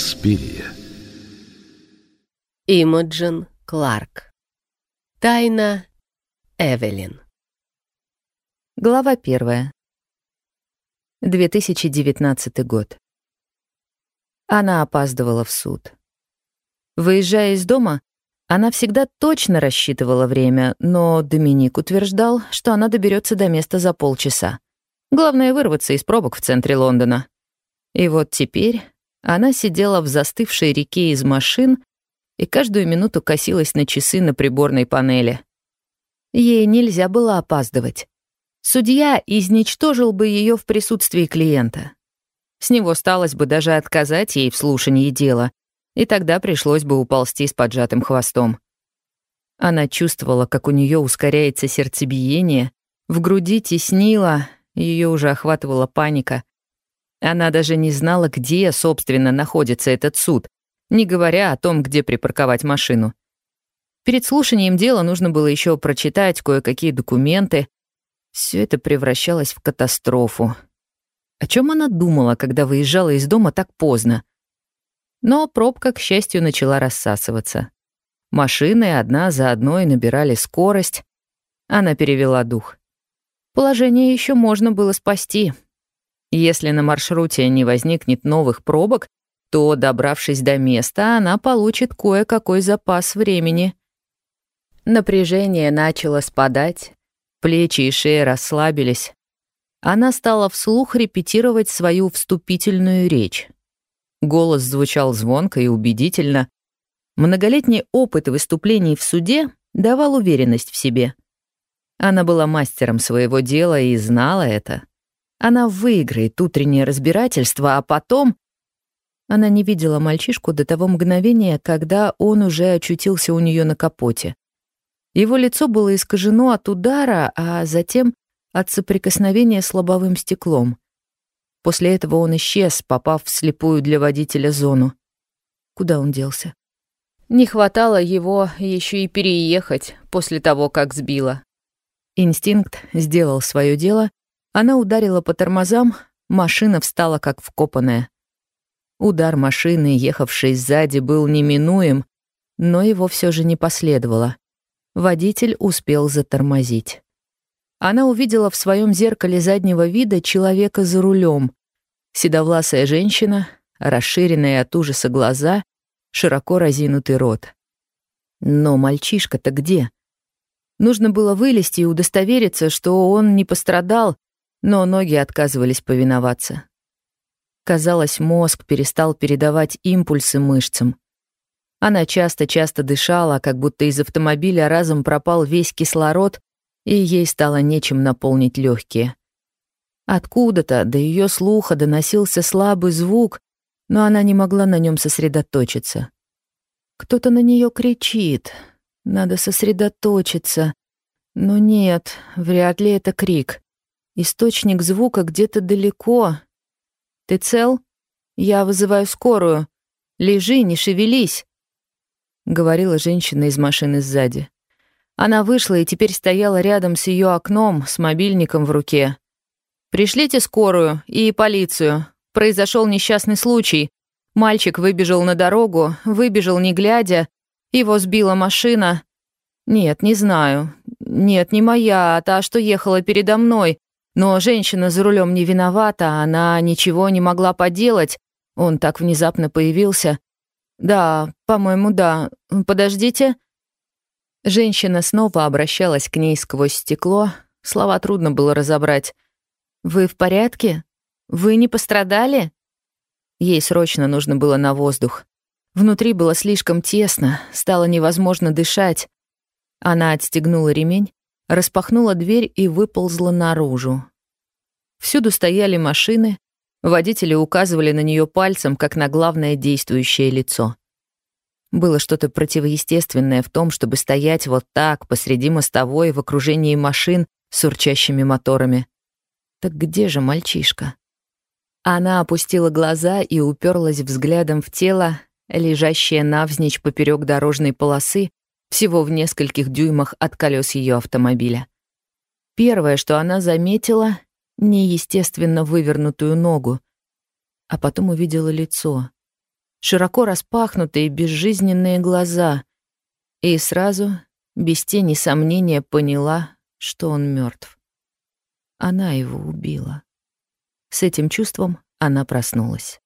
Инспирия. Имоджин Кларк. Тайна Эвелин. Глава первая. 2019 год. Она опаздывала в суд. Выезжая из дома, она всегда точно рассчитывала время, но Доминик утверждал, что она доберется до места за полчаса. Главное — вырваться из пробок в центре Лондона. И вот теперь она сидела в застывшей реке из машин и каждую минуту косилась на часы на приборной панели. Ей нельзя было опаздывать. Судья изничтожил бы ее в присутствии клиента. С него сталось бы даже отказать ей в слушании дела, и тогда пришлось бы уползти с поджатым хвостом. Она чувствовала, как у нее ускоряется сердцебиение, в груди теснило, ее уже охватывала паника. Она даже не знала, где, собственно, находится этот суд, не говоря о том, где припарковать машину. Перед слушанием дела нужно было еще прочитать кое-какие документы. Все это превращалось в катастрофу. О чем она думала, когда выезжала из дома так поздно? Но пробка, к счастью, начала рассасываться. Машины одна за одной набирали скорость. Она перевела дух. Положение еще можно было спасти. Если на маршруте не возникнет новых пробок, то, добравшись до места, она получит кое-какой запас времени. Напряжение начало спадать, плечи и шея расслабились. Она стала вслух репетировать свою вступительную речь. Голос звучал звонко и убедительно. Многолетний опыт выступлений в суде давал уверенность в себе. Она была мастером своего дела и знала это. Она выиграет утреннее разбирательство, а потом... Она не видела мальчишку до того мгновения, когда он уже очутился у нее на капоте. Его лицо было искажено от удара, а затем от соприкосновения с лобовым стеклом. После этого он исчез, попав в слепую для водителя зону. Куда он делся? Не хватало его еще и переехать после того, как сбила. Инстинкт сделал свое дело, она ударила по тормозам, машина встала как вкопанная. Удар машины, ехавшей сзади, был неминуем, но его все же не последовало. Водитель успел затормозить. Она увидела в своем зеркале заднего вида человека за рулем. Седовласая женщина, расширенные от ужаса глаза, широко разинутый рот. Но мальчишка-то где? Нужно было вылезти и удостовериться, что он не пострадал, но ноги отказывались повиноваться. Казалось, мозг перестал передавать импульсы мышцам. Она часто-часто дышала, как будто из автомобиля разом пропал весь кислород, и ей стало нечем наполнить легкие. Откуда-то до ее слуха доносился слабый звук, но она не могла на нем сосредоточиться. Кто-то на нее кричит. Надо сосредоточиться. Но нет, вряд ли это крик. Источник звука где-то далеко. Ты цел? Я вызываю скорую. Лежи, не шевелись, говорила женщина из машины сзади. Она вышла и теперь стояла рядом с ее окном с мобильником в руке. «Пришлите скорую и полицию. Произошел несчастный случай. Мальчик выбежал на дорогу, выбежал не глядя. Его сбила машина. Нет, не знаю. Нет, не моя, а та, что ехала передо мной. Но женщина за рулем не виновата, она ничего не могла поделать. Он так внезапно появился. Да, по-моему, да. Подождите». Женщина снова обращалась к ней сквозь стекло. Слова трудно было разобрать. «Вы в порядке? Вы не пострадали?» Ей срочно нужно было на воздух. Внутри было слишком тесно, стало невозможно дышать. Она отстегнула ремень, распахнула дверь и выползла наружу. Всюду стояли машины, водители указывали на нее пальцем, как на главное действующее лицо. Было что-то противоестественное в том, чтобы стоять вот так посреди мостовой в окружении машин с урчащими моторами. Так где же мальчишка? Она опустила глаза и уперлась взглядом в тело, лежащее навзничь поперек дорожной полосы, всего в нескольких дюймах от колес ее автомобиля. Первое, что она заметила — неестественно вывернутую ногу, а потом увидела лицо. широко распахнутые безжизненные глаза, и сразу, без тени сомнения, поняла, что он мертв. Она его убила. С этим чувством она проснулась.